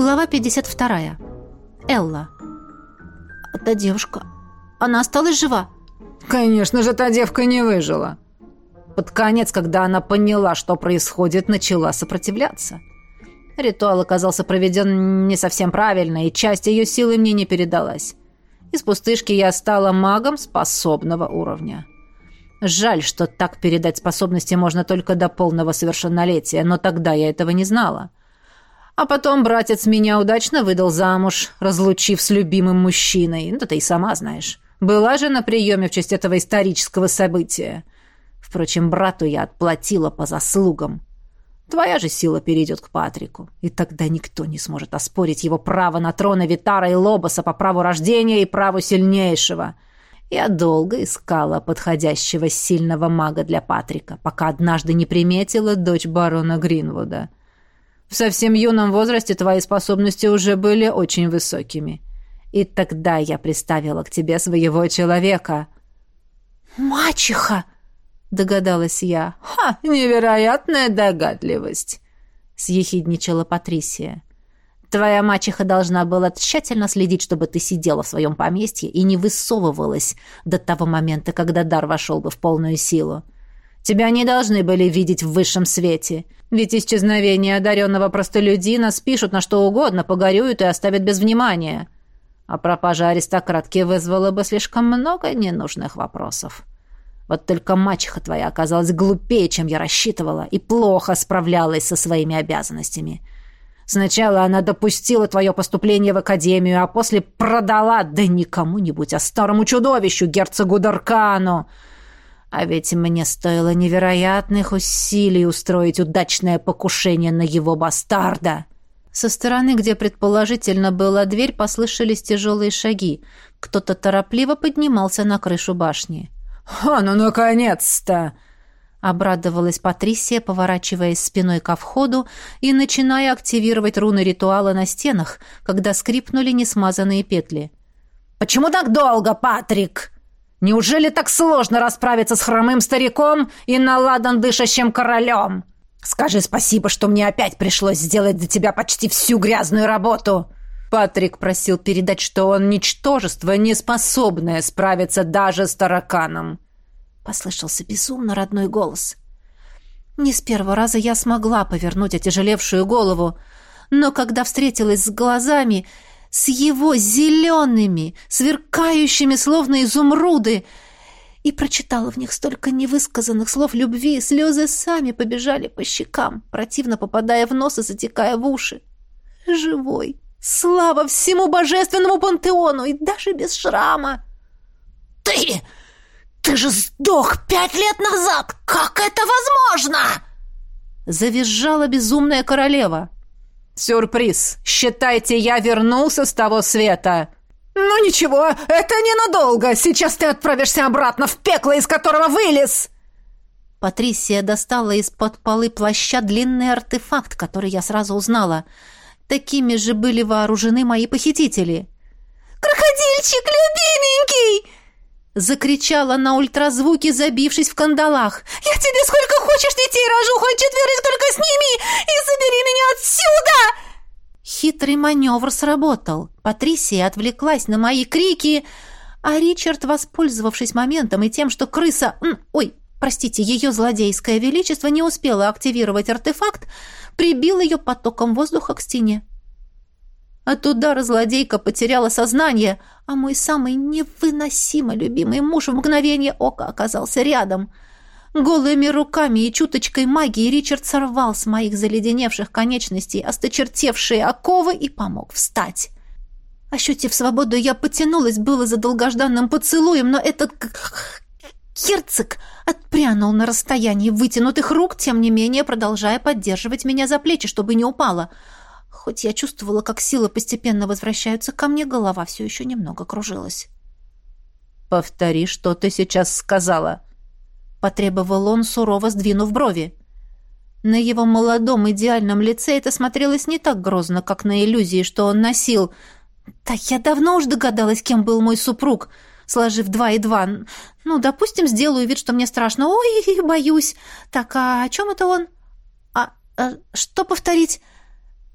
Глава 52. Элла. «Та девушка, она осталась жива?» «Конечно же, та девка не выжила!» Под конец, когда она поняла, что происходит, начала сопротивляться. Ритуал оказался проведен не совсем правильно, и часть ее силы мне не передалась. Из пустышки я стала магом способного уровня. Жаль, что так передать способности можно только до полного совершеннолетия, но тогда я этого не знала. А потом братец меня удачно выдал замуж, разлучив с любимым мужчиной. Ну, ты и сама знаешь. Была же на приеме в честь этого исторического события. Впрочем, брату я отплатила по заслугам. Твоя же сила перейдет к Патрику, и тогда никто не сможет оспорить его право на трон Витара и Лобоса по праву рождения и праву сильнейшего. Я долго искала подходящего сильного мага для Патрика, пока однажды не приметила дочь барона Гринвуда. В совсем юном возрасте твои способности уже были очень высокими. И тогда я приставила к тебе своего человека». «Мачеха!» догадалась я. «Ха, невероятная догадливость!» — съехидничала Патрисия. «Твоя мачеха должна была тщательно следить, чтобы ты сидела в своем поместье и не высовывалась до того момента, когда дар вошел бы в полную силу. Тебя не должны были видеть в высшем свете, ведь исчезновение одаренного простолюдина спишут на что угодно, погорюют и оставят без внимания. А пропажа аристократки вызвала бы слишком много ненужных вопросов». Вот только мачеха твоя оказалась глупее, чем я рассчитывала, и плохо справлялась со своими обязанностями. Сначала она допустила твое поступление в академию, а после продала, да не кому-нибудь, а старому чудовищу, герцогу Даркану. А ведь мне стоило невероятных усилий устроить удачное покушение на его бастарда. Со стороны, где предположительно была дверь, послышались тяжелые шаги. Кто-то торопливо поднимался на крышу башни. «А, ну, наконец-то!» Обрадовалась Патрисия, поворачиваясь спиной ко входу и начиная активировать руны ритуала на стенах, когда скрипнули несмазанные петли. «Почему так долго, Патрик? Неужели так сложно расправиться с хромым стариком и наладан дышащим королем? Скажи спасибо, что мне опять пришлось сделать для тебя почти всю грязную работу!» Патрик просил передать, что он ничтожество, не способное справиться даже с тараканом. Послышался безумно родной голос. Не с первого раза я смогла повернуть отяжелевшую голову, но когда встретилась с глазами, с его зелеными, сверкающими словно изумруды, и прочитала в них столько невысказанных слов любви, слезы сами побежали по щекам, противно попадая в нос и затекая в уши. Живой, Слава всему божественному пантеону и даже без шрама. Ты! Ты же сдох пять лет назад! Как это возможно? Завизжала безумная королева. Сюрприз! Считайте, я вернулся с того света. Ну ничего, это ненадолго. Сейчас ты отправишься обратно в пекло, из которого вылез. Патрисия достала из-под полы плаща длинный артефакт, который я сразу узнала — Такими же были вооружены мои похитители. «Крокодильчик, любименький!» Закричала на ультразвуке, забившись в кандалах. «Я тебе сколько хочешь детей рожу, хоть четверых только сними и забери меня отсюда!» Хитрый маневр сработал. Патрисия отвлеклась на мои крики, а Ричард, воспользовавшись моментом и тем, что крыса... Ой, простите, ее злодейское величество не успела активировать артефакт, прибил ее потоком воздуха к стене. От удара злодейка потеряла сознание, а мой самый невыносимо любимый муж в мгновение ока оказался рядом. Голыми руками и чуточкой магии Ричард сорвал с моих заледеневших конечностей осточертевшие оковы и помог встать. Ощутив свободу, я потянулась было за долгожданным поцелуем, но этот Герцог отпрянул на расстоянии вытянутых рук, тем не менее продолжая поддерживать меня за плечи, чтобы не упала. Хоть я чувствовала, как силы постепенно возвращаются ко мне, голова все еще немного кружилась. «Повтори, что ты сейчас сказала», — потребовал он, сурово сдвинув брови. На его молодом идеальном лице это смотрелось не так грозно, как на иллюзии, что он носил. «Да я давно уж догадалась, кем был мой супруг», — сложив два и два. Ну, допустим, сделаю вид, что мне страшно. Ой, боюсь. Так, а о чем это он? А, а что повторить?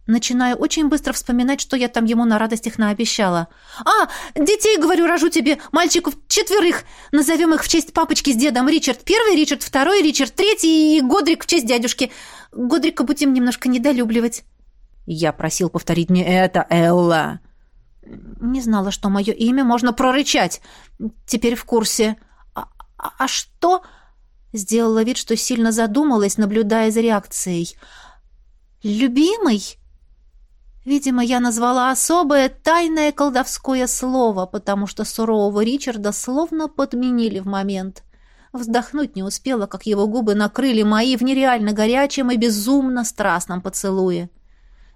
Начинаю очень быстро вспоминать, что я там ему на радостях наобещала. «А, детей, говорю, рожу тебе, мальчиков четверых. Назовем их в честь папочки с дедом. Ричард первый, Ричард второй, Ричард третий и Годрик в честь дядюшки. Годрика будем немножко недолюбливать». Я просил повторить мне это, Элла. Не знала, что мое имя можно прорычать. Теперь в курсе. «А, а, а что?» Сделала вид, что сильно задумалась, наблюдая за реакцией. «Любимый?» Видимо, я назвала особое тайное колдовское слово, потому что сурового Ричарда словно подменили в момент. Вздохнуть не успела, как его губы накрыли мои в нереально горячем и безумно страстном поцелуе.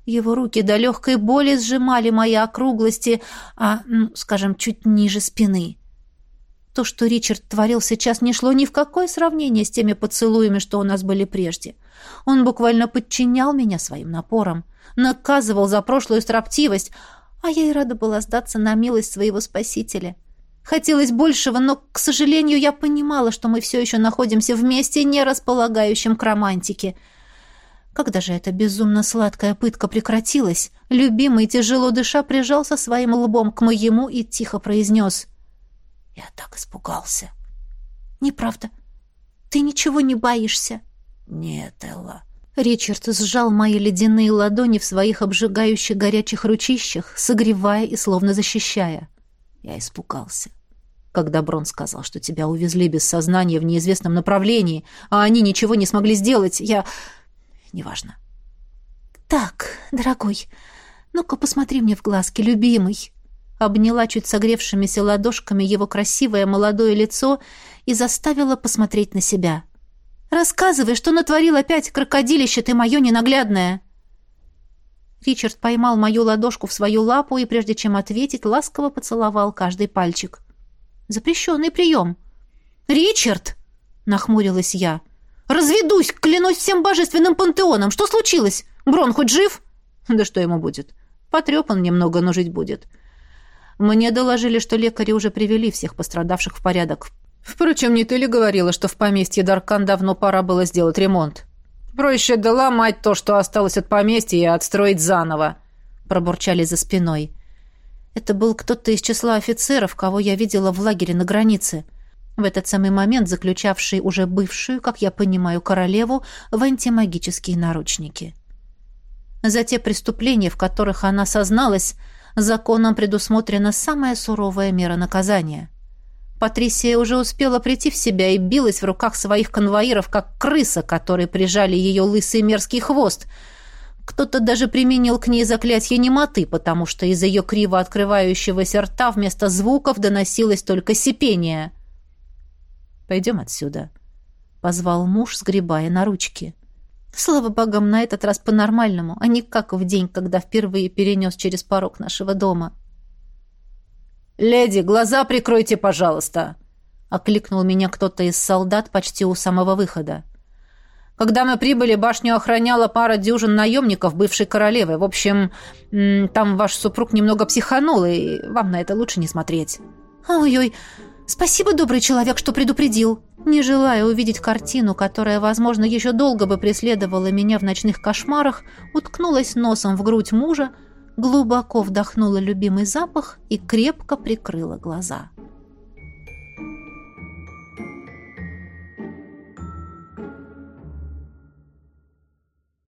Его руки до легкой боли сжимали мои округлости, а, ну, скажем, чуть ниже спины. То, что Ричард творил сейчас, не шло ни в какое сравнение с теми поцелуями, что у нас были прежде. Он буквально подчинял меня своим напором наказывал за прошлую строптивость, а я и рада была сдаться на милость своего спасителя. Хотелось большего, но, к сожалению, я понимала, что мы все еще находимся вместе, не располагающим к романтике. Когда же эта безумно сладкая пытка прекратилась, любимый, тяжело дыша, прижался своим лбом к моему и тихо произнес. «Я так испугался». «Неправда. Ты ничего не боишься?» «Нет, Элла. Ричард сжал мои ледяные ладони в своих обжигающих горячих ручищах, согревая и словно защищая. Я испугался. Когда Брон сказал, что тебя увезли без сознания в неизвестном направлении, а они ничего не смогли сделать, я... Неважно. «Так, дорогой, ну-ка посмотри мне в глазки, любимый!» Обняла чуть согревшимися ладошками его красивое молодое лицо и заставила посмотреть на себя — Рассказывай, что натворил опять крокодилище ты мое ненаглядное!» Ричард поймал мою ладошку в свою лапу и, прежде чем ответить, ласково поцеловал каждый пальчик. «Запрещенный прием!» «Ричард!» — нахмурилась я. «Разведусь, клянусь всем божественным пантеоном! Что случилось? Брон хоть жив?» «Да что ему будет? Потрепан немного, но жить будет». Мне доложили, что лекари уже привели всех пострадавших в порядок. Впрочем, не ты ли говорила, что в поместье Даркан давно пора было сделать ремонт? Проще доломать то, что осталось от поместья, и отстроить заново, пробурчали за спиной. Это был кто-то из числа офицеров, кого я видела в лагере на границе. В этот самый момент заключавший уже бывшую, как я понимаю, королеву в антимагические наручники. За те преступления, в которых она созналась, законом предусмотрена самая суровая мера наказания — Патрисия уже успела прийти в себя и билась в руках своих конвоиров, как крыса, которые прижали ее лысый мерзкий хвост. Кто-то даже применил к ней заклятие немоты, потому что из ее криво открывающегося рта вместо звуков доносилось только сипение. «Пойдем отсюда», — позвал муж, сгребая на ручки. Слава богам, на этот раз по-нормальному, а не как в день, когда впервые перенес через порог нашего дома. «Леди, глаза прикройте, пожалуйста!» — окликнул меня кто-то из солдат почти у самого выхода. Когда мы прибыли, башню охраняла пара дюжин наемников бывшей королевы. В общем, там ваш супруг немного психанул, и вам на это лучше не смотреть. Ой-ой, спасибо, добрый человек, что предупредил. Не желая увидеть картину, которая, возможно, еще долго бы преследовала меня в ночных кошмарах, уткнулась носом в грудь мужа, глубоко вдохнула любимый запах и крепко прикрыла глаза.